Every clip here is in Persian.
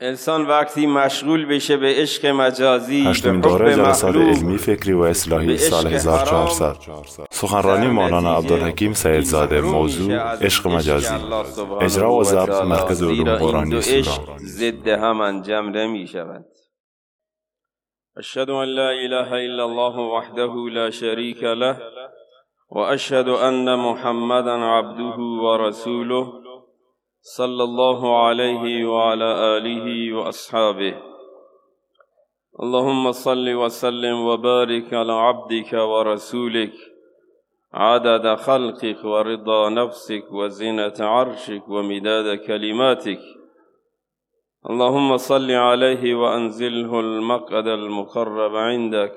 انسان وقتی مشغول بشه به عشق مجازی هشتمین به حب دوره جلسات مخلوق، علمی فکری و اصلاحی سال عشق 1400 سخنرانی مولانا عبدالحکیم سیدزاده موضوع عشق مجازی. اجرا و ضبط. مرکز علوم قرآنی سوران. ضد هم انجام نمی شود اشهد ان لا اله الا الله وحده لا شريك له واشهد ان محمدا عبده ورسوله صلى الله عليه وعلى آله وأصحابه. اللهم صل وسلم وبارك على عبدك ورسولك. عدد خلقك ورضا نفسك وزنة عرشك ومداد كلماتك. اللهم صل عليه وأنزله المقعد المقرب عندك.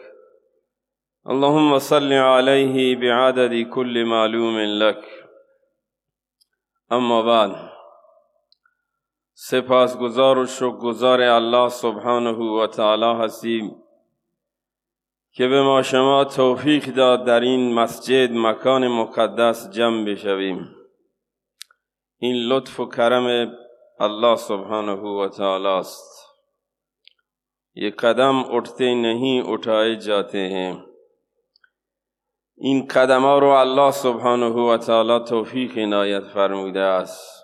اللهم صل عليه بعدد كل معلوم لك. أما بعد. سپاسگزار و شکرگزار الله سبحانه و تعالی هستیم که به ما شما توفیق داد در این مسجد مکان مقدس جمع بشویم. این لطف و کرم الله سبحانه و تعالی است. یہ قدم اٹھتے نہیں اٹھائے جاتے ہیں. این قدم ها رو الله سبحانه و تعالی توفیق عنایت فرموده است.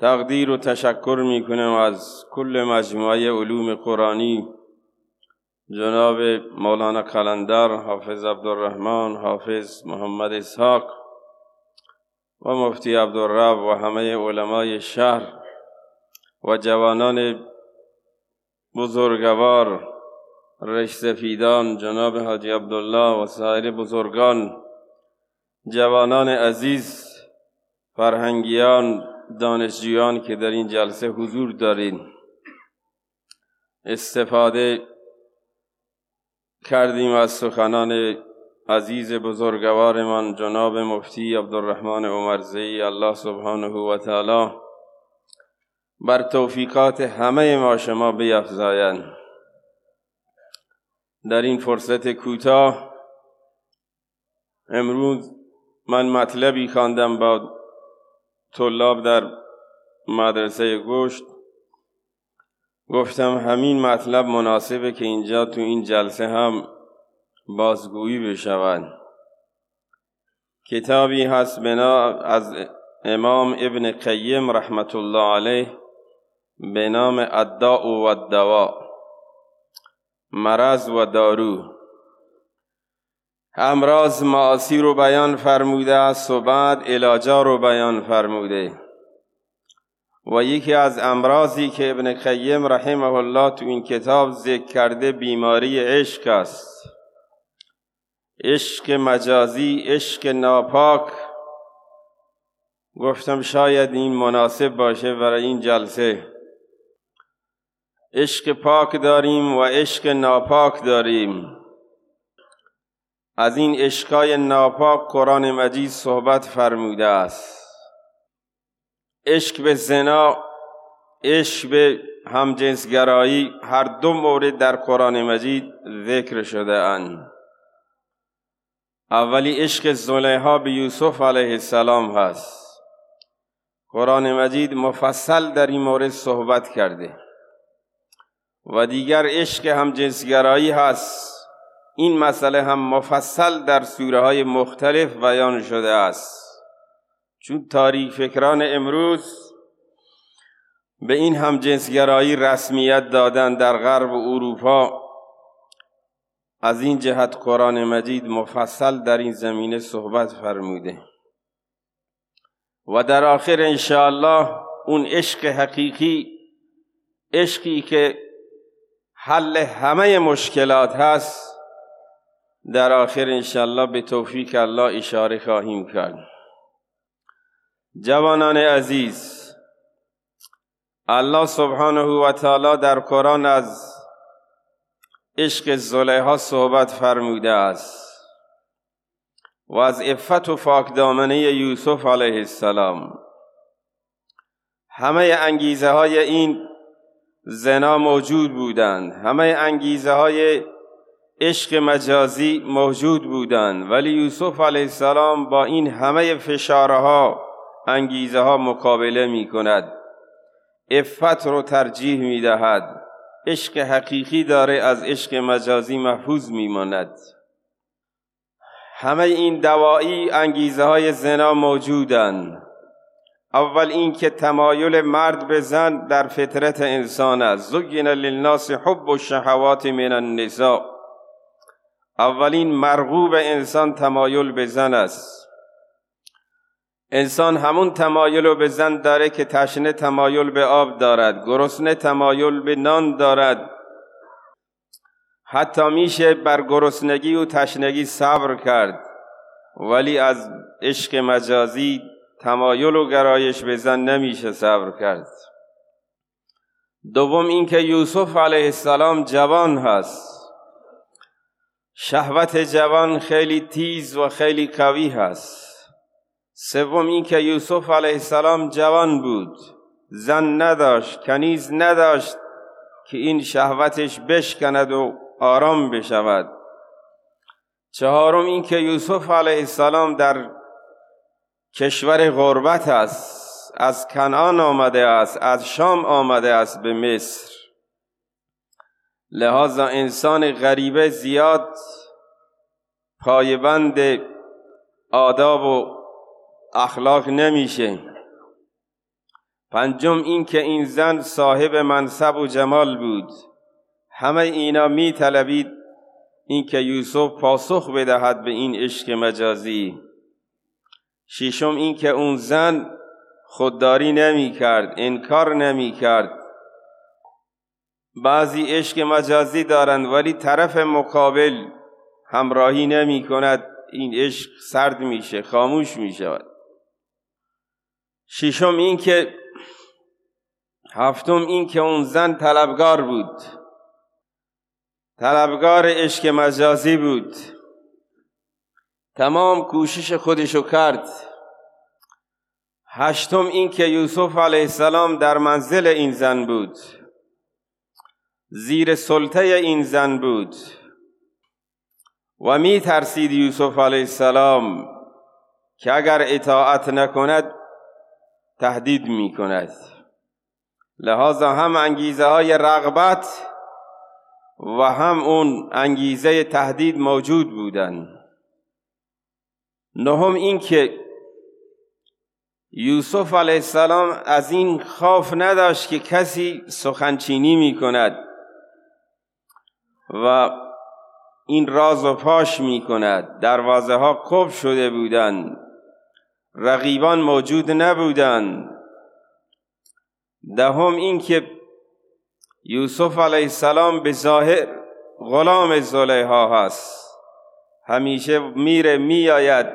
تقدیر و تشکر می کنم از کل مجموعه علوم قرآنی. جناب مولانا قلندر حافظ عبدالرحمن حافظ محمد اسحاق و مفتی عبدالرب و همه علمای شهر و جوانان بزرگوار رش سفیدان جناب حاجی عبدالله و سایر بزرگان جوانان عزیز فرهنگیان دانشجویان که در این جلسه حضور دارین استفاده کردیم از سخنان عزیز بزرگوارمان جناب مفتی عبدالرحمن عمرزی. الله سبحانه و تعالی بر توفیقات همه ما شما بیفزایند در این فرصت کوتاه امروز من مطلبی خواندم با طلاب در مدرسه گشت. گفتم همین مطلب مناسبه که اینجا تو این جلسه هم بازگویی بشود. کتابی هست بنا از امام ابن قیم رحمت الله علیه به نام الداء و الدواء. مرض و دارو. امراض معاصی رو بیان فرموده است و بعد علاجا رو بیان فرموده. و یکی از امراضی که ابن قیم رحمه الله تو این کتاب ذکر کرده بیماری عشق است. عشق مجازی عشق ناپاک. گفتم شاید این مناسب باشه برای این جلسه. عشق پاک داریم و عشق ناپاک داریم. از این عشقای ناپاک قرآن مجید صحبت فرموده است. عشق به زنا عشق به همجنسگرایی هر دو مورد در قرآن مجید ذکر شده اند. اولی عشق زلیها به یوسف علیه السلام هست. قرآن مجید مفصل در این مورد صحبت کرده. و دیگر عشق همجنسگرایی هست. این مسئله هم مفصل در سوره های مختلف بیان شده است. چون تاریخ فکران امروز به این همجنسگرایی رسمیت دادن در غرب اروپا از این جهت قرآن مجید مفصل در این زمینه صحبت فرموده. و در آخر انشاءالله اون عشق حقیقی عشقی که حل همه مشکلات هست در آخر انشاءالله به توفیق الله اشاره خواهیم کرد. جوانان عزیز الله سبحانه و تعالی در قرآن از عشق زلیها صحبت فرموده است. و از عفت و فاک دامنه یوسف علیه السلام. همه انگیزه های این زنا موجود بودند. همه انگیزه های عشق مجازی موجود بودند. ولی یوسف علیه السلام با این همه فشارها انگیزه ها مقابله می کند افت رو ترجیح می‌دهد. عشق حقیقی داره از عشق مجازی محفوظ میماند. همه این دوایی انگیزه های زنا موجودند اول اینکه تمایل مرد به زن در فطرت انسان است. زگین للناس حب و شهوات من النساء. اولین مرغوب انسان تمایل به زن است. انسان همون تمایل رو به زن داره که تشنه تمایل به آب دارد گرسنه تمایل به نان دارد. حتی میشه بر گرسنگی و تشنگی صبر کرد ولی از عشق مجازی تمایل و گرایش به زن نمیشه صبر کرد. دوم اینکه یوسف علیه السلام جوان هست. شهوت جوان خیلی تیز و خیلی قوی هست. سوم اینکه یوسف علیه السلام جوان بود. زن نداشت کنیز نداشت که این شهوتش بشکند و آرام بشود. چهارم اینکه یوسف علیه السلام در کشور غربت است. از کنعان آمده است از شام آمده است به مصر. لحاظا انسان غریبه زیاد پایبند آداب و اخلاق نمیشه. پنجم این که این زن صاحب منصب و جمال بود. همه اینا می طلبید این که یوسف پاسخ بدهد به این عشق مجازی. ششم این که اون زن خودداری نمی کرد انکار نمی کرد بعضی عشق مجازی دارند ولی طرف مقابل همراهی نمی کند. این عشق سرد میشه خاموش می شود. ششم این که هفتم این که اون زن طلبگار بود. طلبگار عشق مجازی بود. تمام کوشش خودشو کرد. هشتم این که یوسف علیه السلام در منزل این زن بود. زیر سلطه این زن بود. و می ترسید یوسف علیه السلام که اگر اطاعت نکند تهدید می کند. لحاظا هم انگیزه های رغبت و هم اون انگیزه تهدید موجود بودند نهم این که یوسف علیه السلام از این خوف نداشت که کسی سخنچینی می کند. و این راز و پاش می کند. دروازه ها قفل شده بودند رقیبان موجود نبودند دهم این که یوسف علیه السلام به ظاهر غلام زلیها هست. همیشه میره میآید.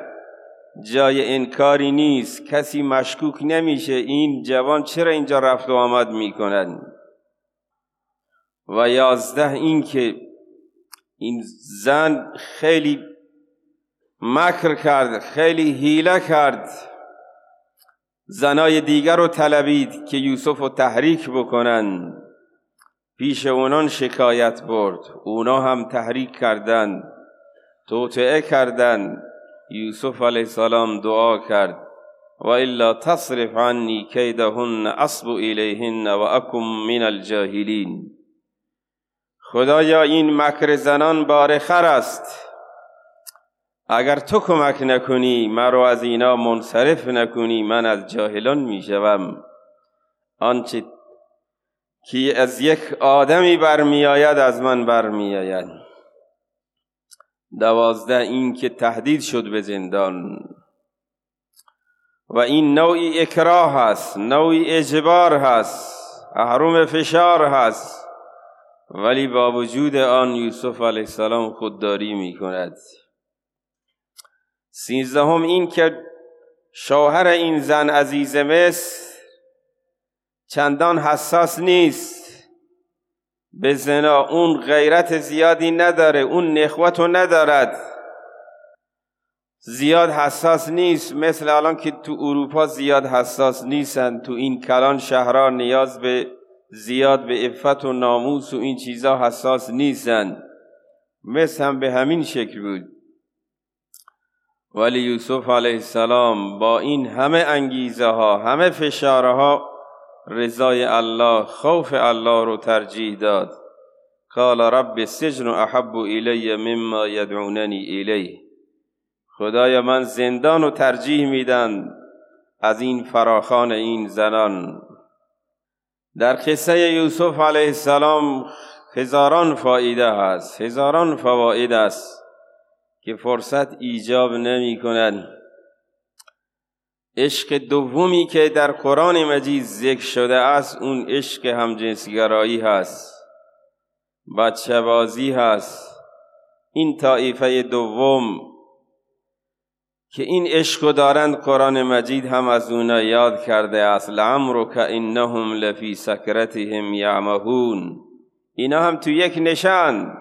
جای انکاری نیست. کسی مشکوک نمیشه. این جوان چرا اینجا رفت و آمد می‌کنند و یازده این که این زن خیلی مکر کرد خیلی حیله کرد. زنای دیگر رو طلبید که یوسف رو تحریک بکنن. پیش اونان شکایت برد. اونا هم تحریک کردند توطعه کردند یوسف علیه السلام دعا کرد. و الا تصرف عنی کیدهن اصب الیهن و اکم من الجاهلین. خدایا این مکر زنان بارخر است. اگر تو کمک نکنی مرا از اینا منصرف نکنی من از جاهلان می‌شوم. آنچه که از یک آدمی برمیآید از من برمیآید. دوازده این که تهدید شد به زندان. و این نوعی اکراه هست نوعی اجبار هست احروم فشار هست. ولی با وجود آن یوسف علیه السلام خودداری می کند سیزدهم این که شوهر این زن عزیز مصر چندان حساس نیست. به زنا اون غیرت زیادی نداره اون نخوتو ندارد. زیاد حساس نیست مثل الان که تو اروپا زیاد حساس نیستن تو این کلان شهرها نیاز به زیاد به افت و ناموس و این چیزا حساس نیستن. مثل هم به همین شکل بود. ولی یوسف علیه السلام با این همه انگیزه ها همه فشارها رضای الله خوف الله رو ترجیح داد. قال رب السجن احب الی مما یدعوننی الیه خدایا من زندان رو ترجیح میدن از این فراخان این زنان. در قصه یوسف علیه السلام هزاران فایده هست هزاران فواید است که فرصت ایجاب نمی کنند عشق دومی که در قرآن مجید ذکر شده است اون عشق همجنسگرایی هست بچه بازی هست. این طایفه دوم که این عشق دارند قرآن مجید هم از اونا یاد کرده است. لعمرو که انهم لفی سکرتهم یعمهون. اینا هم تو یک نشان.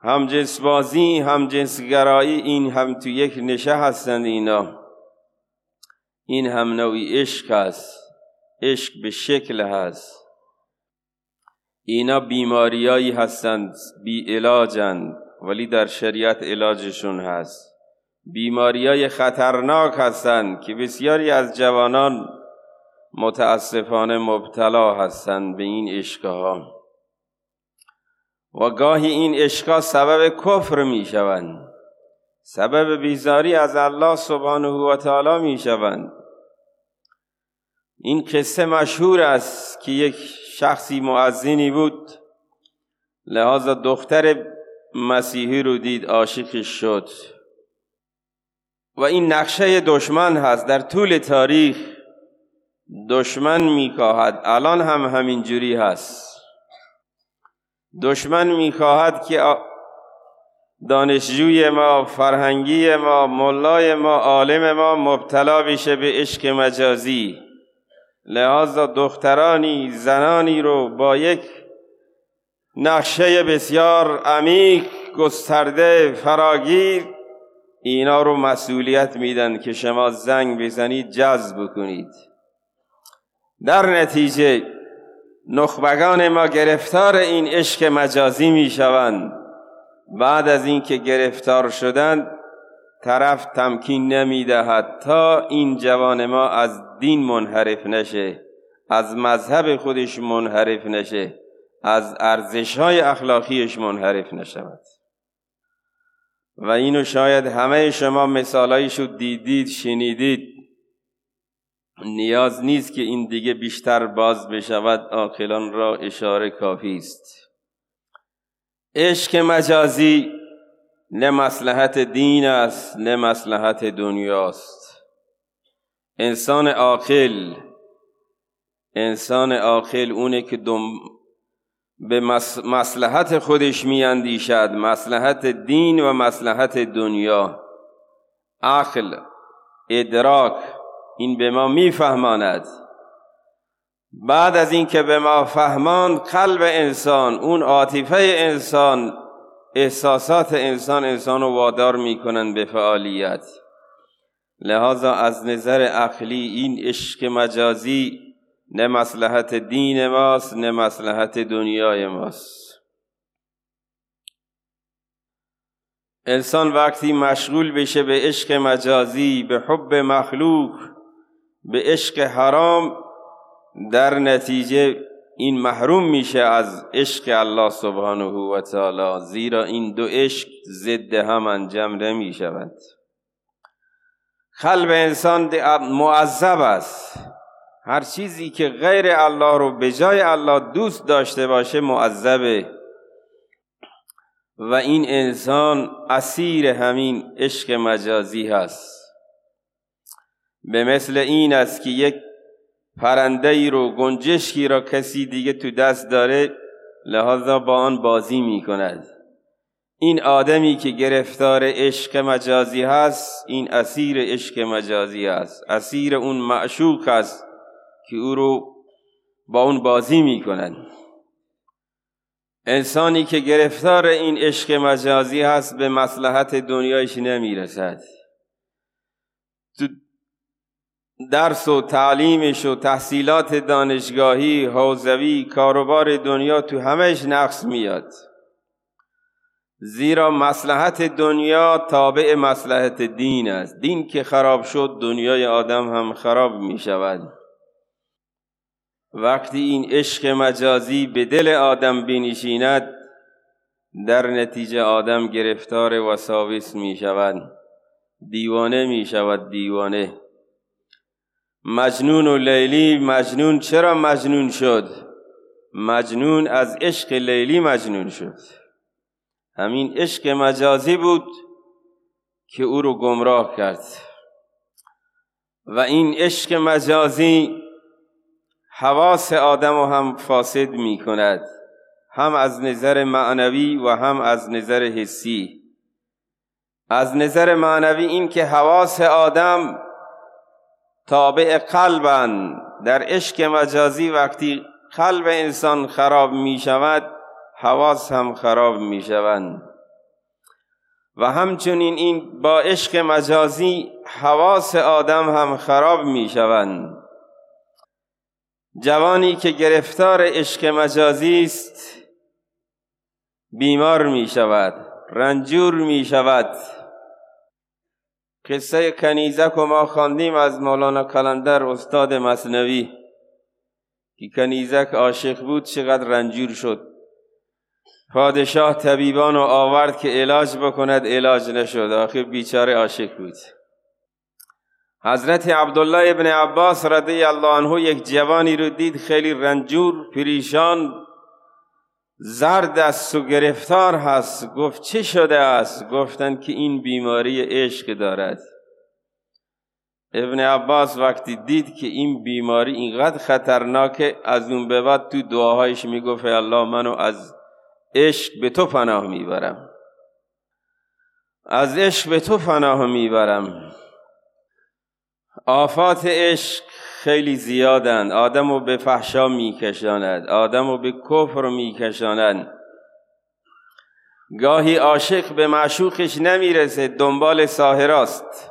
هم جنس بازی هم جنس گرایی این هم تو یک نشه هستند اینا. این هم نوعی عشق است. عشق به شکل هست. اینا بیماریایی هستند بی علاجند ولی در شریعت علاجشون هست. بیماریای خطرناک هستند که بسیاری از جوانان متاسفانه مبتلا هستند به این عشقها. و گاهی این عشقا سبب کفر می شوند سبب بیزاری از الله سبحانه و تعالی می شوند این قصه مشهور است که یک شخصی معزینی بود. لحاظ دختر مسیحی رو دید عاشقش شد. و این نقشه دشمن هست. در طول تاریخ دشمن میکاهد. الان هم همین جوری هست. دشمن می‌خواهد که دانشجوی ما فرهنگی ما ملای ما عالم ما مبتلا بشه به عشق مجازی. لحاظا دخترانی زنانی رو با یک نقشه بسیار عمیق گسترده فراگیر اینا رو مسئولیت میدن که شما زنگ بزنید جذب کنید در نتیجه نخبگان ما گرفتار این عشق مجازی می‌شوند. بعد از اینکه گرفتار شدند طرف تمکین نمی‌دهد تا این جوان ما از دین منحرف نشه از مذهب خودش منحرف نشه از ارزش های اخلاقیش منحرف نشود. و اینو شاید همه شما مثالایشو دیدید شنیدید. نیاز نیست که این دیگه بیشتر باز بشود آقلان را اشاره کافی است. عشق مجازی نه مسلحت دین است نه مسلحت دنیاست انسان عاقل انسان عاقل اونه که دم به مسلحت خودش میاندیشد مسلحت دین و مسلحت دنیا. عقل ادراک این به ما میفهماند. بعد از اینکه به ما فهمان قلب انسان اون عاطفه انسان احساسات انسان انسان رو وادار می‌کنن به فعالیت. لحاظا از نظر عقلی این عشق مجازی نه مسلحت دین ماست نه مسلحت دنیای ماست انسان وقتی مشغول بشه به عشق مجازی به حب مخلوق به عشق حرام در نتیجه این محروم میشه از عشق الله سبحانه و تعالی زیرا این دو عشق ضد هم انجام نمی شود قلب انسان معذب است هر چیزی که غیر الله رو به جای الله دوست داشته باشه معذبه. و این انسان اسیر همین عشق مجازی هست. به مثل این است که یک پرنده ای رو گنجشکی را کسی دیگه تو دست داره لحاظا با آن بازی می کند این آدمی که گرفتار عشق مجازی هست این اسیر عشق مجازی هست. اسیر اون معشوق هست. که او رو با اون بازی می کند انسانی که گرفتار این عشق مجازی هست به مصلحت دنیایش نمی رسد تو درس و تعلیمش و تحصیلات دانشگاهی حوزوی کاروبار دنیا تو همش نقص میاد. زیرا مسلحت دنیا تابع مسلحت دین است. دین که خراب شد دنیای آدم هم خراب می شود وقتی این عشق مجازی به دل آدم بنشیند در نتیجه آدم گرفتار وساوس می شود دیوانه می شود دیوانه. مجنون و لیلی مجنون چرا مجنون شد؟ مجنون از عشق لیلی مجنون شد. همین عشق مجازی بود که او رو گمراه کرد. و این عشق مجازی حواس آدم رو هم فاسد می کند هم از نظر معنوی و هم از نظر حسی. از نظر معنوی این که حواس آدم تابع قلبن. در عشق مجازی وقتی قلب انسان خراب می شود حواس هم خراب می شوند و همچنین این با عشق مجازی حواس آدم هم خراب می شوند جوانی که گرفتار عشق مجازی است بیمار می شود رنجور می شود. قصه کنیزک و ما خواندیم از مولانا کلندر استاد مصنوی که کنیزک عاشق بود چقدر رنجور شد. پادشاه طبیبان رو آورد که علاج بکند علاج نشد. آخر بیچاره عاشق بود. حضرت عبدالله ابن عباس رضی الله عنه یک جوانی رو دید خیلی رنجور پریشان زرد است و گرفتار هست. گفت چه شده است؟ گفتند که این بیماری عشق دارد. ابن عباس وقتی دید که این بیماری اینقدر خطرناکه از اون به بعد تو دعاهایش می‌گفت الله منو از عشق به تو پناه می‌برم. از عشق به تو پناه می‌برم. آفات عشق خیلی زیادند. آدم رو به فحشا میکشاند. آدم رو به کفر میکشاند. گاهی عاشق به معشوقش نمی‌رسه. دنبال ساهراست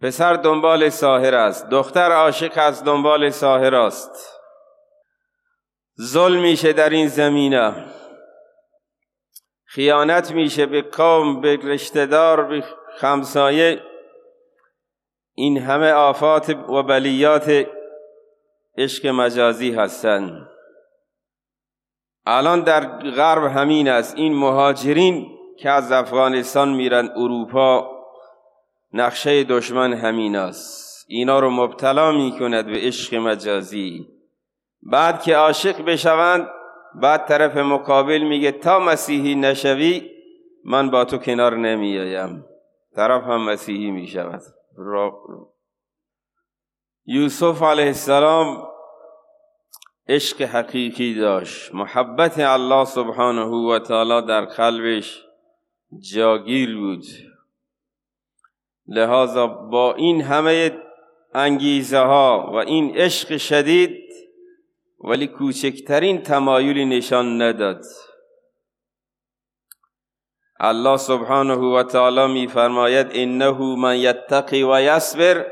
پسر دنبال ساهر است. دختر عاشق از دنبال ساهر است. ظلم میشه در این زمینه. خیانت میشه. به قوم به رشتهدار به خمسایه. این همه آفات و بلیات عشق مجازی هستند الان در غرب همین است. این مهاجرین که از افغانستان میرن اروپا نقشه دشمن همین است. اینا رو مبتلا می‌کند به عشق مجازی. بعد که عاشق بشوند بعد طرف مقابل میگه تا مسیحی نشوی من با تو کنار نمیایم طرف هم مسیحی می‌شود. یوسف علیه السلام عشق حقیقی داشت. محبت الله سبحانه و تعالی در قلبش جاگیر بود. لحاظا با این همه انگیزه ها و این عشق شدید ولی کوچکترین تمایلی نشان نداد. الله سبحانه و تعالی می فرماید انه من یتقی و یصبر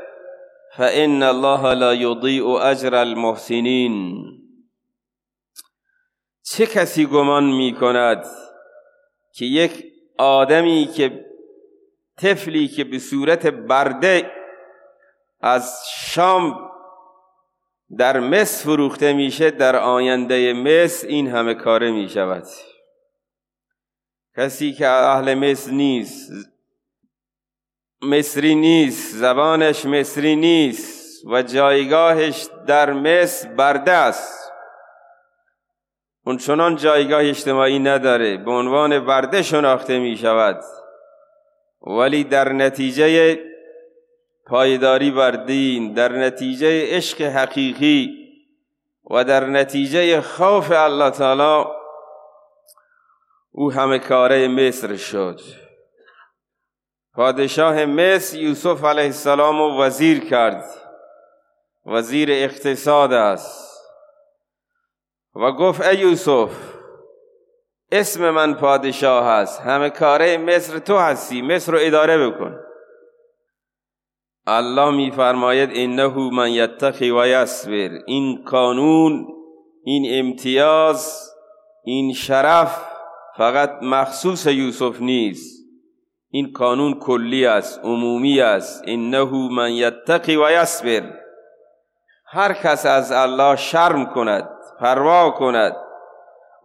فان الله لا یضیع اجر المحسنین. چه کسی گمان می کند که یک آدمی که طفلی که به صورت برده از شام در مصر فروخته میشه در آینده مصر این همه کاره می شود کسی که اهل مصر نیست مصری نیست زبانش مصری نیست و جایگاهش در مصر برده است. اون چنان جایگاه اجتماعی نداره به عنوان برده شناخته می شود. ولی در نتیجه پایداری بر دین در نتیجه عشق حقیقی و در نتیجه خوف الله تعالی او همه کاره مصر شد. پادشاه مصر یوسف علیه السلام و وزیر کرد. وزیر اقتصاد است. و گفت ای یوسف اسم من پادشاه هست همه کاره مصر تو هستی. مصر رو اداره بکن. الله میفرماید انه من یتقی و یصبر. این قانون این امتیاز این شرف فقط مخصوص یوسف نیست. این قانون کلی است عمومی است. انه من یتقی و یصبر. هر کس از الله شرم کند پروا کند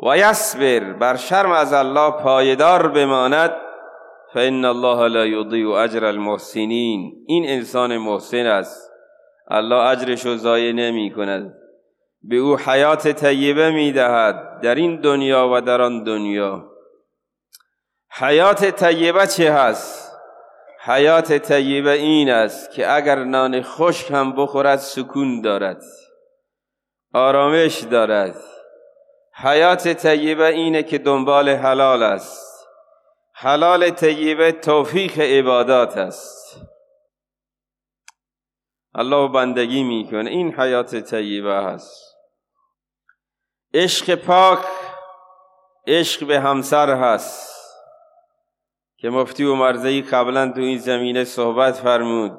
و یصبر. بر شرم از الله پایدار بماند. فان الله لا یضیع اجر المحسنین این انسان محسن است. الله اجرش رو ضایع نمی کند. به او حیات طیبه می دهد در این دنیا و در آن دنیا. حیات طیبه چه هست؟ حیات طیبه این است که اگر نان خشک هم بخورد سکون دارد آرامش دارد. حیات طیبه اینه که دنبال حلال است. حلال طیبه توفیق عبادات است. الله بندگی می‌کنه. این حیات طیبه هست. عشق پاک عشق به همسر هست. که مفتی و مرزی قبلا تو این زمینه صحبت فرمود.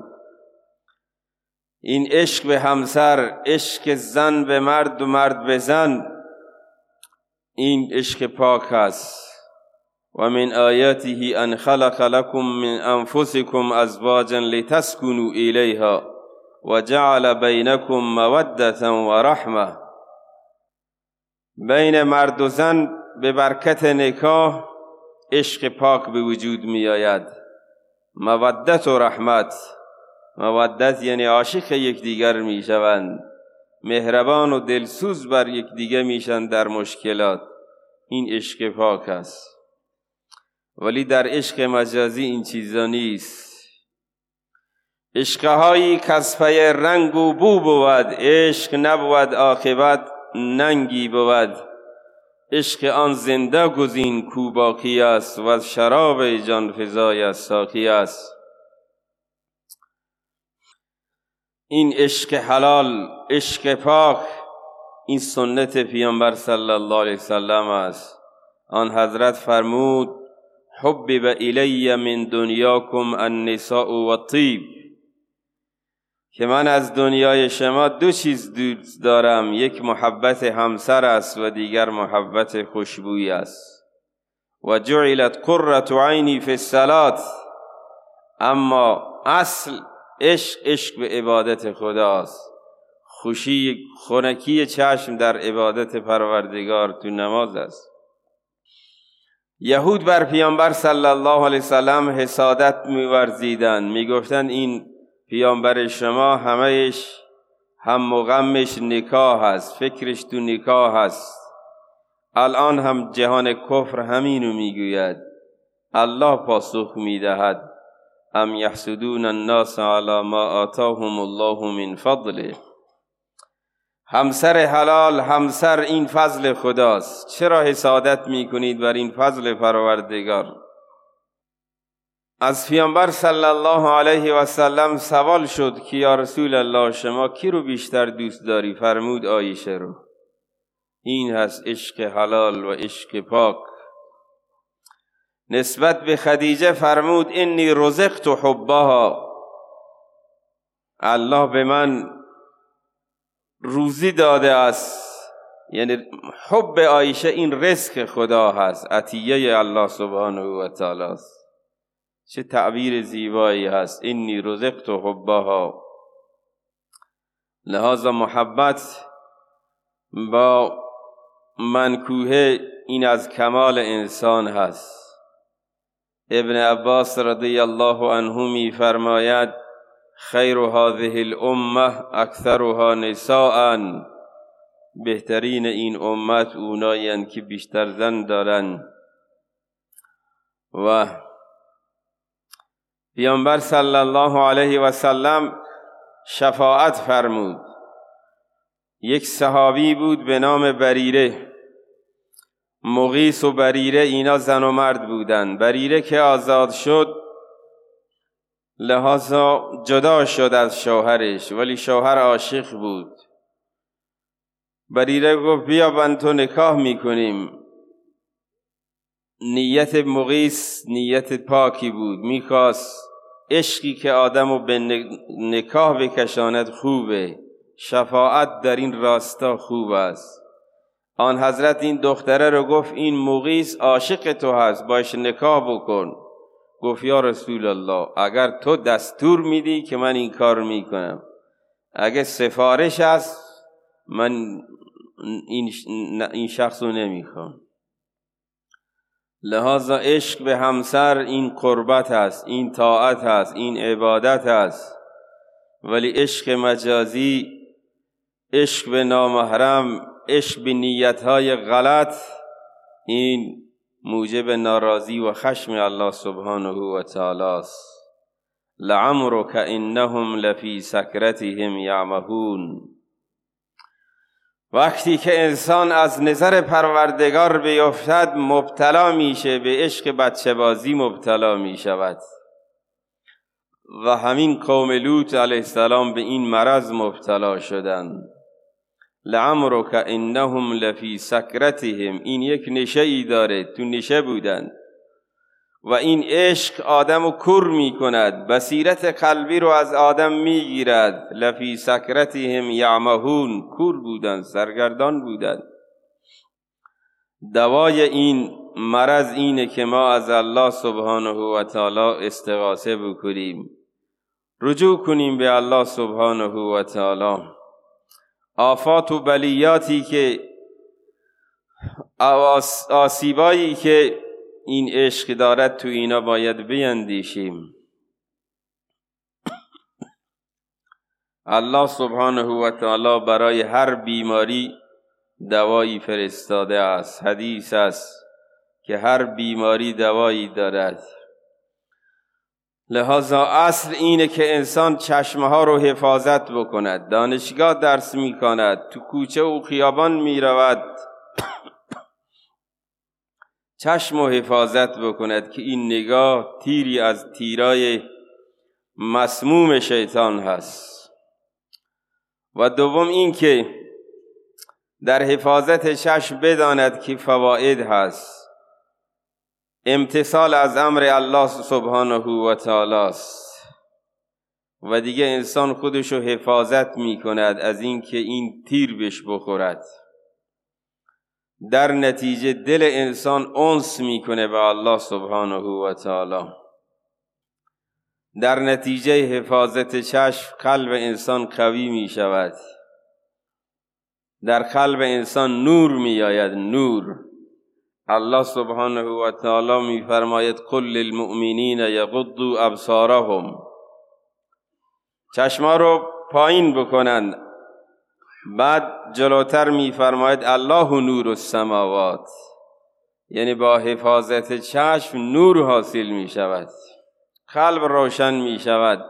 این عشق به همسر عشق زن به مرد و مرد به زن این عشق پاک است. و من آیاته ان خلق لكم من انفسكم ازواجا لتسكنوا الیها و جعل بینکم موده و رحمه بین مرد و زن به برکت نکاح عشق پاک به وجود می آید مودت و رحمت. مودت یعنی عاشق یکدیگر می شوند مهربان و دلسوز بر یکدیگر میشن در مشکلات. این عشق پاک است. ولی در عشق مجازی این چیزا نیست. عشقهایی کسپه رنگ و بو بود عشق نبود عاقبت ننگی بود. عشق آن زنده گزین کو باقی است و از شراب جان فضای ساقی است. این عشق حلال عشق پاک این سنت پیامبر صلی الله علیه وسلم است. آن حضرت فرمود حبب الی من دنیاکم النساء و طیب که من از دنیای شما دو چیز دوست دارم. یک محبت همسر است و دیگر محبت خوشبوی است. و جعلت قرة عینی فی الصلات. اما اصل عشق عشق به عبادت خداست. خوشی خونکی چشم در عبادت پروردگار تو نماز است. یهود بر پیامبر صلی الله علیه وسلم حسادت میورزیدند. می‌گفتند این پیامبر شما همهش هم مغمش نکاح هست فکرش تو نکاح هست الان هم جهان کفر همینو می‌گوید. الله پاسخ می‌دهد. ام یحسدون الناس على ما آتاهم الله من فضله. همسر حلال همسر این فضل خداست. چرا حسادت می‌کنید بر این فضل پروردگار؟ از پیامبر صلی الله علیه و سلم سوال شد که یا رسول الله شما کی رو بیشتر دوست داری؟ فرمود آیشه رو. این هست عشق حلال و عشق پاک. نسبت به خدیجه فرمود انی رزقت حبها. الله به من روزی داده است. یعنی حب آیشه این رزق خدا هست عطیه الله سبحانه و تعالی است. چه تعبیر زیبایی هست اینی رزقت حبها. لحاظ محبت با منکوه این از کمال انسان هست. ابن عباس رضی الله عنه می فرماید خیر هذه الامه اکثرها نساء بهترین این امت اونایند که بیشتر زن دارن. و پیامبر صلی الله علیه و سلم شفاعت فرمود. یک صحابی بود به نام بریره. مغیس و بریره اینا زن و مرد بودند بریره که آزاد شد لحاظا جدا شد از شوهرش ولی شوهر عاشق بود. بریره گفت بیا بند تو نکاح می‌کنیم. نیت مغیس نیت پاکی بود. می‌خواست عشقی که آدم رو به نکاح بکشاند خوبه. شفاعت در این راستا خوب است. آن حضرت این دختره رو گفت این مغیس عاشق تو هست باش نکاح بکن. گفت یا رسول الله اگر تو دستور میدی که من این کار می‌کنم. اگه سفارش است من این شخص رو نمی‌خوام. لحاظا عشق به همسر این قربت است این طاعت است این عبادت است. ولی عشق مجازی عشق به نامحرم عشق به نیتهای غلط این موجب ناراضی و خشم الله سبحانه و تعالی است. لعمرک انهم لفی سکرتهم یعمهون. وقتی که انسان از نظر پروردگار بیفتد مبتلا میشه به عشق بچه بازی مبتلا می شود و همین قوم لوط علیه السلام به این مرض مبتلا شدند. لعمرک انهم لفی سکرتهم. این یک نشه ای داره. تو نشه بودند و این عشق آدم رو کر می کند بصیرت قلبی رو از آدم می گیرد لفی سکرتهم یعمهون کور بودند سرگردان بودند دوای این مرض اینه که ما از الله سبحانه و تعالی استغاثه بکنیم. رجوع کنیم به الله سبحانه و تعالی. آفات و بلیاتی که آسیبایی که این عشق دارد تو اینا باید بیندیشیم. الله سبحانه و تعالی برای هر بیماری دوایی فرستاده است. حدیث است که هر بیماری دوایی دارد. لحاظا اصل اینه که انسان چشمه رو حفاظت بکند دانشگاه درس می کند تو کوچه و خیابان می رود چشم و حفاظت بکند که این نگاه تیری از تیرای مسموم شیطان هست. و دوم این که در حفاظت چشم بداند که فواید هست. امتصال از امر الله سبحانه و تعالی است. و دیگه انسان خودش رو حفاظت می کند از اینکه این تیر بش بخورد. در نتیجه دل انسان انس می‌کنه به الله سبحانه و تعالی. در نتیجه حفاظت چشم قلب انسان قوی می شود در قلب انسان نور می آید نور. الله سبحانه و تعالی می فرماید قل للمؤمنین یغضوا ابصارهم. چشما رو پایین بکنند. بعد جلوتر میفرماید الله نور السماوات. یعنی با حفاظت چشم نور حاصل می شود قلب روشن می شود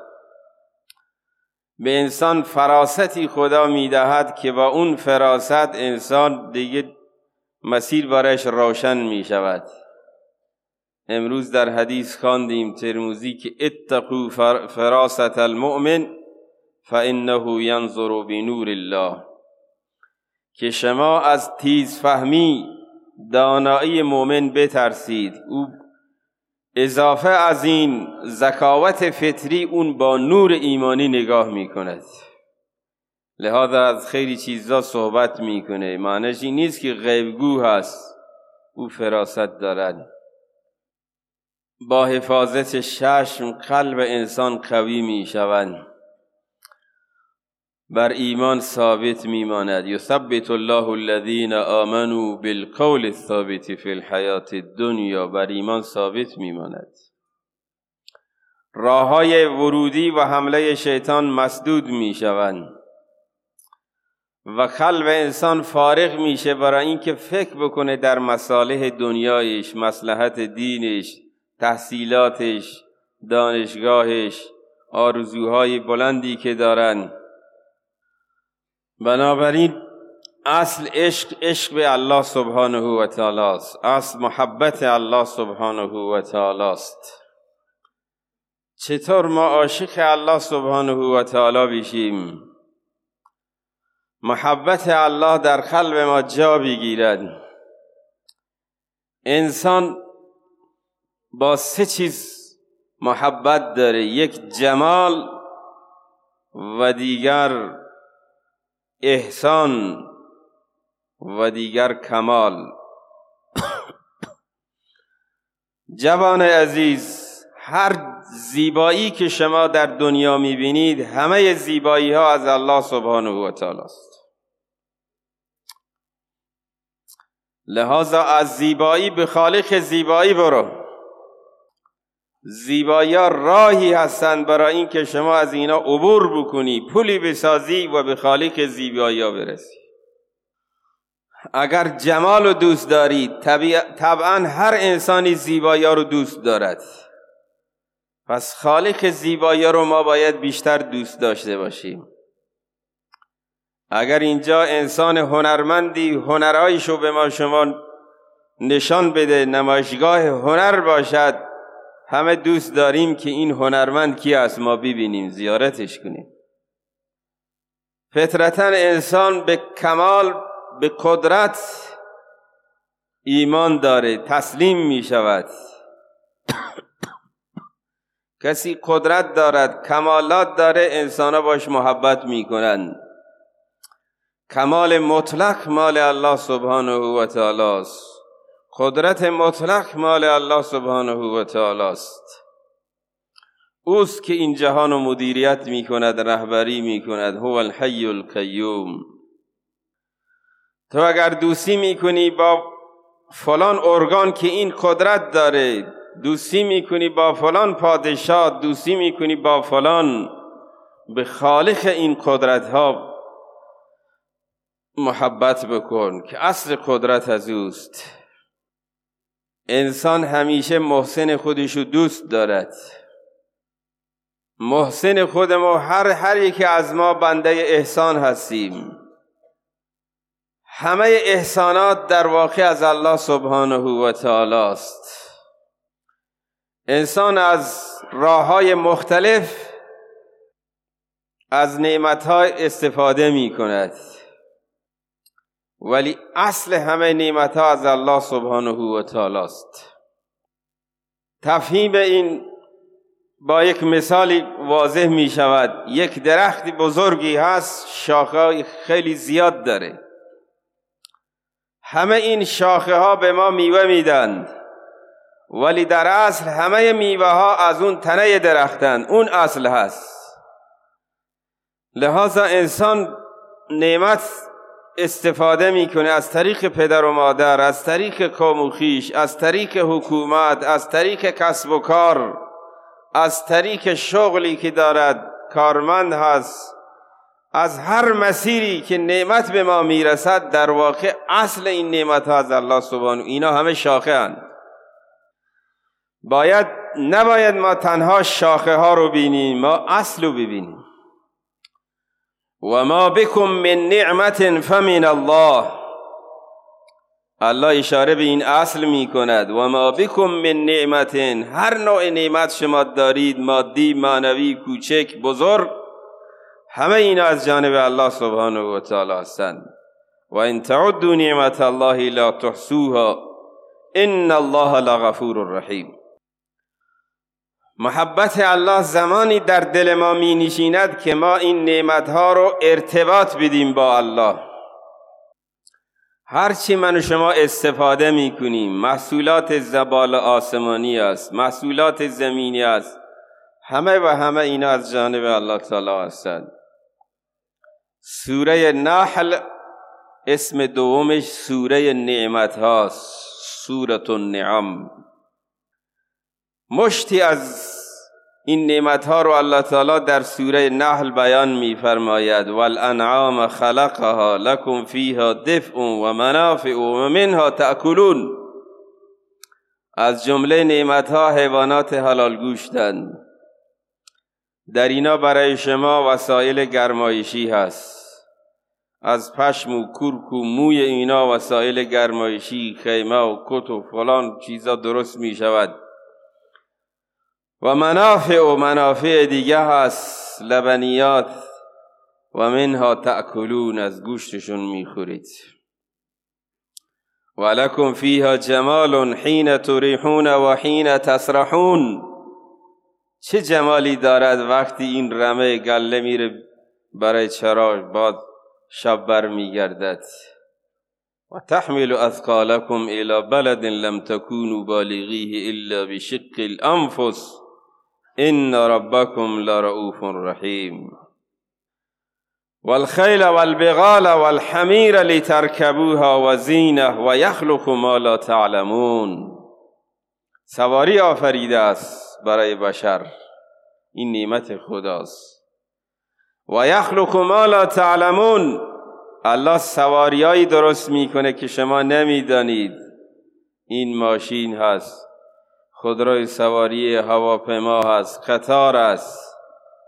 به انسان فراستی خدا می دهد که با اون فراست انسان دیگه مسیر برایش روشن می شود امروز در حدیث خواندیم ترموزی که اتقو فراست المؤمن فانه ینظر بنور الله. که شما از تیز فهمی دانایی مؤمن بترسید. او اضافه از این زکاوت فطری اون با نور ایمانی نگاه می کند از خیلی چیزا صحبت می‌کنه. معنیش این نیست که غیبگو هست. او فراست دارد. با حفاظت ششم قلب انسان قوی می شود بر ایمان ثابت میماند. یثبت الله الذین آمنوا بالقول الثابت فی الحیات الدنیا. بر ایمان ثابت میماند. راه های ورودی و حمله شیطان مسدود می‌شوند. و قلب انسان فارغ میشه برای اینکه فکر بکنه در مصالح دنیایش مصلحت دینش تحصیلاتش دانشگاهش آرزوهای بلندی که دارن. بنابراین اصل عشق عشق به الله سبحانه و تعالی است. اصل محبت الله سبحانه و تعالی است. چطور ما عاشق الله سبحانه و تعالی بشیم؟ محبت الله در قلب ما جا بگیرد. انسان با سه چیز محبت داره یک جمال و دیگر احسان و دیگر کمال. جوان عزیز هر زیبایی که شما در دنیا می‌بینید همه زیبایی ها از الله سبحانه و تعالی است. لحاظا از زیبایی به خالق زیبایی برو. زیبایی راهی هستند برای اینکه شما از اینا عبور بکنی پولی بسازی و به خالق زیبایی برسی. اگر جمال رو دوست دارید طبعا هر انسانی زیبایی رو دوست دارد. پس خالق زیبایی رو ما باید بیشتر دوست داشته باشیم. اگر اینجا انسان هنرمندی هنرهایشو به ما شما نشان بده نمایشگاه هنر باشد همه دوست داریم که این هنرمند کی است ما ببینیم زیارتش کنیم. فطرتا انسان به کمال به قدرت ایمان داره تسلیم می شود. کسی قدرت دارد کمالات داره انسان باش محبت می کنند کمال مطلق مال الله سبحانه و تعالی است. قدرت مطلق مال الله سبحانه و تعالی است. اوست که این جهان و مدیریت می کند رهبری می کند هو الحی القیوم. تو اگر دوستی می کنی با فلان ارگان که این قدرت داره دوستی می کنی با فلان پادشاه دوستی می کنی با فلان به خالق این قدرت ها محبت بکن که اصل قدرت از اوست. انسان همیشه محسن خودشو دوست دارد. محسن خود ما هر هر یکی از ما بنده احسان هستیم. همه احسانات در واقع از الله سبحانه و تعالی است. انسان از راه های مختلف از نعمت های استفاده می کند ولی اصل همه نعمت ها از الله سبحانه و تعالی است تفهیم این با یک مثالی واضح می شود یک درخت بزرگی هست شاخه خیلی زیاد داره. همه این شاخه ها به ما میوه میدند ولی در اصل همه میوه ها از اون تنه درختند اون اصل هست. لحاظا انسان نعمت استفاده می‌کنه از طریق پدر و مادر از طریق قوم و خیش از طریق حکومت از طریق کسب و کار از طریق شغلی که دارد کارمند هست. از هر مسیری که نعمت به ما می‌رسد در واقع اصل این نعمت از الله سبحانه اینا همه شاخه هند باید نباید ما تنها شاخه ها رو بینیم ما اصل رو ببینیم. و ما بکم من نعمت فمن الله الله اشاره به این اصل می کند و ما بکم من نعمت هر نوع نعمت شما دارید مادی معنوی کوچک بزرگ همه این از جانب الله سبحانه و تعالی هستند. و ان تعدوا نعمت الله لا تحصوها. ان الله لغفور رحیم. محبت الله زمانی در دل ما می نشیند که ما این نعمتها رو ارتباط بدیم با الله. هرچی من و شما استفاده می کنیم محصولات زبال آسمانی است محصولات زمینی است. همه و همه اینا از جانب الله تعالی هستند. سوره نحل اسم دومش سوره نعمت هاست سورة النعم. مشتی از این نعمت ها رو الله تعالی در سوره نحل بیان می فرماید والانعام خلقها لكم فيها دفء و منافع و منها تأکلون. از جمله نعمت ها حیوانات حلال گوشتند در اینا برای شما وسایل گرمایشی هست. از پشم و کرک و موی اینا وسایل گرمایشی خیمه و کت و فلان چیزا درست می شود و منافع و منافع دیگه هست لبنیات و منها تأکلون از گوشتشون می‌خورید. ولکم فیها جمال حین تریحون و حین تسرحون. چه جمالی دارد وقتی این رمه گله میره برای چراش بعد شب بر میگردد و تحمل اثقالکم الى بلد لم تكونوا بالغیه الا بشق الانفس. ان ربکم لرؤوف رحیم والخیل والبغال والحمیر لترکبوها وزینه و یخلق ما لا تعلمون. سواری آفریده است برای بشر. این نعمت خداست. و یخلق ما لا تعلمون. الله سواریایی درست می‌کنه که شما نمی‌دانید. این ماشین هست. خودروی سواری هواپیما هست قطار است.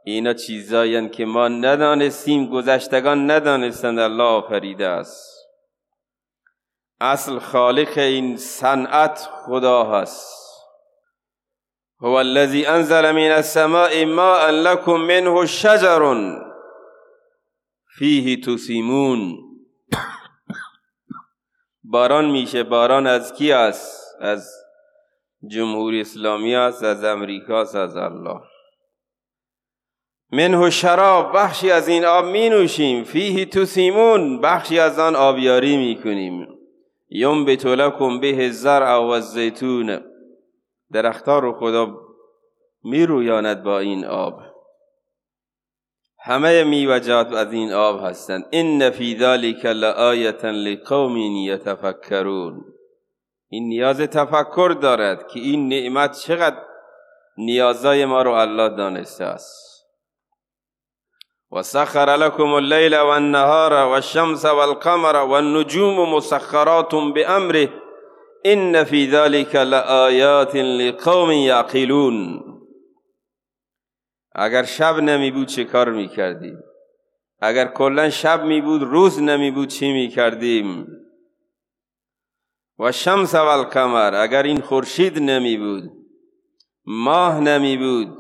اینا چیزایی که ما ندانستیم گذشتگان ندانستند الله آفریده است. اصل خالق این صنعت خدا هست. هو الذي انزل من السماء ماء لكم منه شجر فیه تسیمون باران میشه. باران از کی است؟ از جمهوری اسلامی است از امریکا است از الله. منه شراب بخشی از این آب می نوشیم فیه تسیمون بخشی از آن آبیاری می کنیم یم لکم به زرع و زیتون درختار رو خدا می رویاند با این آب. همه میوجات از این آب هستند. ان فی ذلک لآیه لقوم یتفکرون. این نیاز تفکر دارد که این نعمت چقدر نیازای ما رو الله دانسته است. و سخر لكم الليل والنهار والشمس والقمر والنجوم مسخرات بأمره. ان في ذلك لآیات لقوم یعقلون اگر شب نمی بود چه کار می کردیم؟ اگر کلا شب می بود روز نمی بود چی می کردیم؟ و شمس و القمر اگر این خورشید نمی بود ماه نمی بود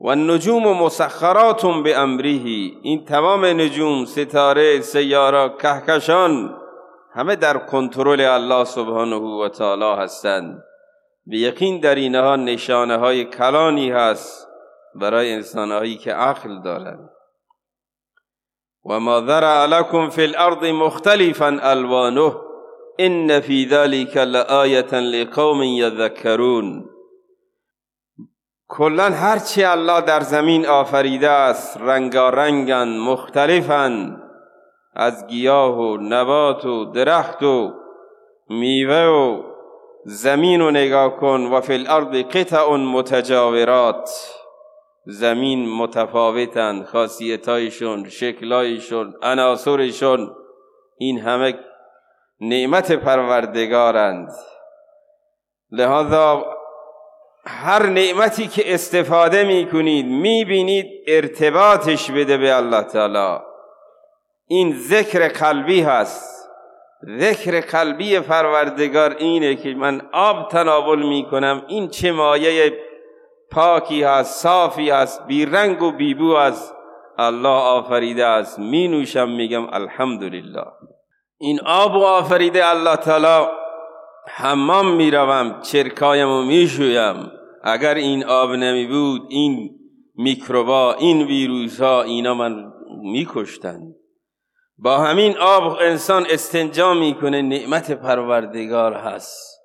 و النجوم مسخرات به امره این تمام نجوم ستاره سیاره کهکشان همه در کنترل الله سبحانه و تعالی هستند. به یقین در اینها نشانه های کلانی هست برای انسانهایی که عقل دارند. و ما ذرع لكم فی الارض مختلفا الوانه. ان فی ذلك لآیه لقوم یذکرون کلا هرچی الله در زمین آفریده است رنگارنگن مختلفن. از گیاه و نبات و درخت و میوه و زمین رو نگاه کن. و فی الارض قطع متجاورات. زمین متفاوتند خاصیتایشون شکلایشون عناصرشون. این همه نعمت پروردگارند. لذا هر نعمتی که استفاده می کنید می بینید ارتباطش بده به الله تعالی. این ذکر قلبی هست. ذکر قلبی پروردگار اینه که من آب تناول می کنم این چه مایه پاکی هست صافی هست بی رنگ و بیبو است الله آفریده است. می نوشم میگم الحمدلله. این آب و آفریده الله تعالی حمام می‌روم چرکایم و می‌شویم. اگر این آب نمی بود این میکروبا این ویروس ها اینا من میکشتن. با همین آب انسان استنجا می‌کنه نعمت پروردگار هست.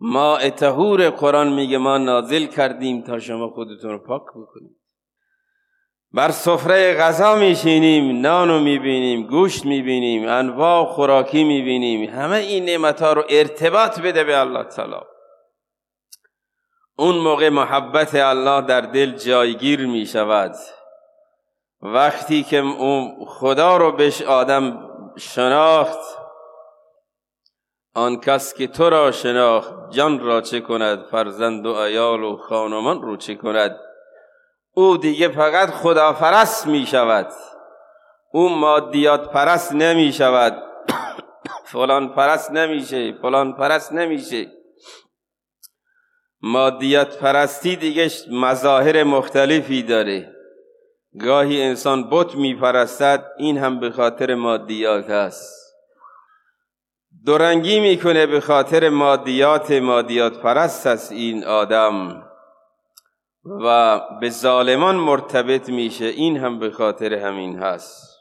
ما اتهور قرآن میگه ما نازل کردیم تا شما خودتون رو پاک بکنید. بر سفره غذا میشینیم نانو می‌بینیم گوشت می‌بینیم انواع خوراکی می‌بینیم همه این نعمت ها رو ارتباط بده به الله تعالی. اون موقع محبت الله در دل جایگیر می شود وقتی که اون خدا رو بهش آدم شناخت آن کس که تو را شناخت جان را چه کند؟ فرزند و ایال و خانمان رو چه کند؟ او دیگه فقط خدا پرست می شود او مادیات پرست نمی شود فلان پرست نمیشه فلان پرست نمیشه. مادیت پرستی دیگه مظاهر مختلفی داره. گاهی انسان بت میپرستد این هم به خاطر مادیات است. دورنگی می‌کنه به خاطر مادیات مادیات پرست است این آدم. و به ظالمان مرتبط میشه. این هم به خاطر همین هست.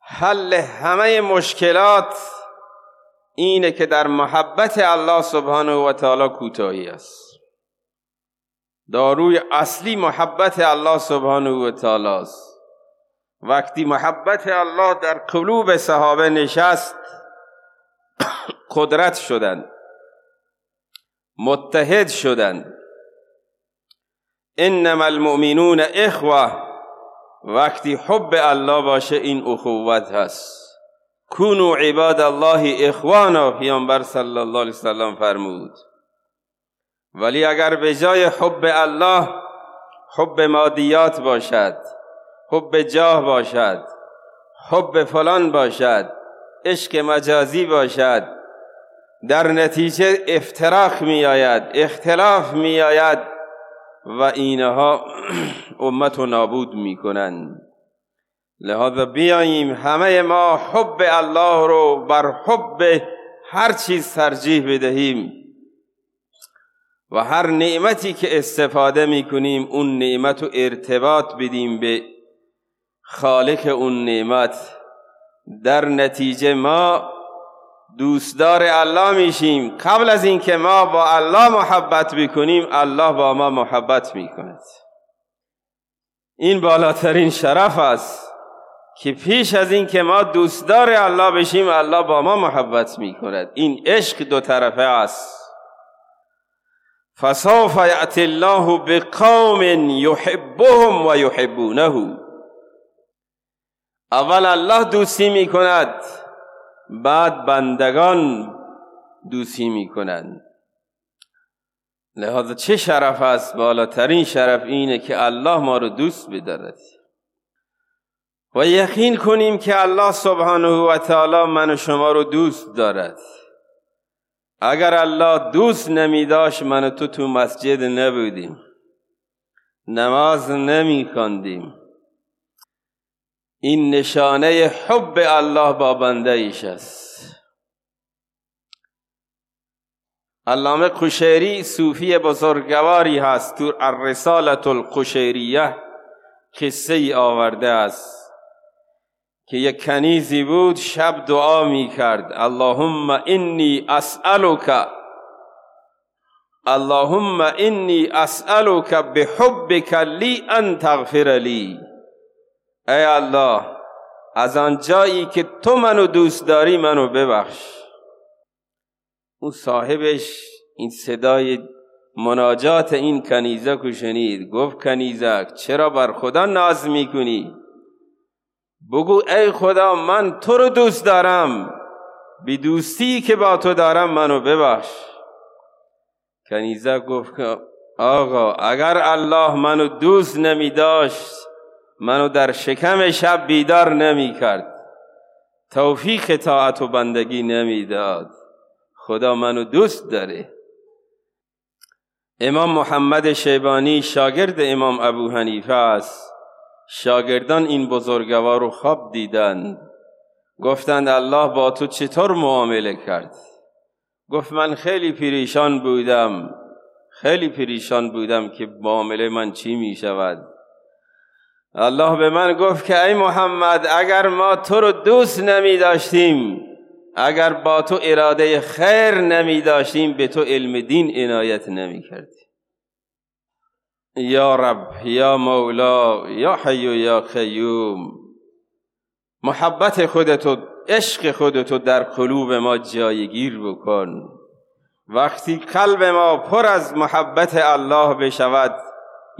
حل همه مشکلات اینه که در محبت الله سبحانه و تعالی کوتاهی است. داروی اصلی محبت الله سبحانه و تعالی است. وقتی محبت الله در قلوب صحابه نشست قدرت شدند. متحد شدند. انما المؤمنون اخوه وقتی حب الله باشه این اخوت هست. کونو عباد الله اخوانا. پیامبر صلی الله علیه وسلم فرمود. ولی اگر به جای حب الله حب مادیات باشد حب جاه باشد حب فلان باشد عشق مجازی باشد در نتیجه افتراق می آید اختلاف می آید و اینها امت و نابود می کنند لذا بیاییم همه ما حب الله رو بر حب هر چیز ترجیح بدهیم و هر نعمتی که استفاده می کنیم اون نعمت رو ارتباط بدیم به خالق اون نعمت. در نتیجه ما دوستدار الله میشیم. قبل از اینکه ما با الله محبت بکنیم الله با ما محبت می‌کند. این بالاترین شرف است که پیش از اینکه ما دوستدار الله بشیم الله با ما محبت می‌کند. این عشق دو طرفه است. فسوف یأتی الله بقوم یحبهم و یحبونه. اول الله دوستی می کند بعد بندگان دوستی می کنند لحاظ چه شرف است؟ بالاترین شرف اینه که الله ما رو دوست بدارد. و یقین کنیم که الله سبحانه و تعالی من و شما رو دوست دارد. اگر الله دوست نمی داشت من و تو تو مسجد نبودیم. نماز نمی کندیم این نشانه حب الله با بنده ایش است. علامه قشیری صوفی بزرگواری هست. تو الرسالت القشیریه قصه ای آورده است که یک کنیزی بود شب دعا می کرد اللهم انی اسألک اللهم انی اسألک بحبک لی ان تغفر لی. ای الله از آن جایی که تو منو دوست داری منو ببخش. اون صاحبش این صدای مناجات این کنیزه کو شنید. گفت کنیزک چرا بر خدا ناز می‌کنی؟ بگو ای خدا من تو رو دوست دارم. بی دوستی که با تو دارم منو ببخش. کنیزه گفت آقا اگر الله منو دوست نمی داشت منو در شکم شب بیدار نمی کرد توفیق طاعت و بندگی نمی داد خدا منو دوست داره. امام محمد شیبانی شاگرد امام ابو حنیفه است. شاگردان این بزرگوار رو خواب دیدند گفتند الله با تو چطور معامله کرد؟ گفت من خیلی پریشان بودم. خیلی پریشان بودم که معامله من چی می شود الله به من گفت که ای محمد اگر ما تو رو دوست نمی داشتیم اگر با تو اراده خیر نمی داشتیم به تو علم دین عنایت نمی کردیم یا رب یا مولا یا حی یا قیوم محبت خودتو عشق خودتو در قلوب ما جایگیر بکن. وقتی قلب ما پر از محبت الله بشود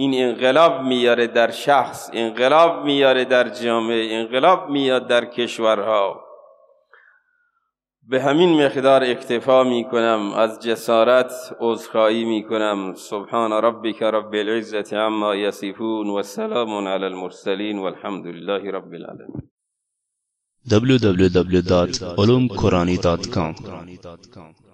این انقلاب میاره در شخص انقلاب میاره در جامعه انقلاب میاد در کشورها. به همین مقدار اکتفا می کنم از جسارت عذرخواهی می کنم سبحان ربک رب العزة عما یصفون و سلام علی المرسلین والحمد لله رب العالمین. www.ulumqurani.com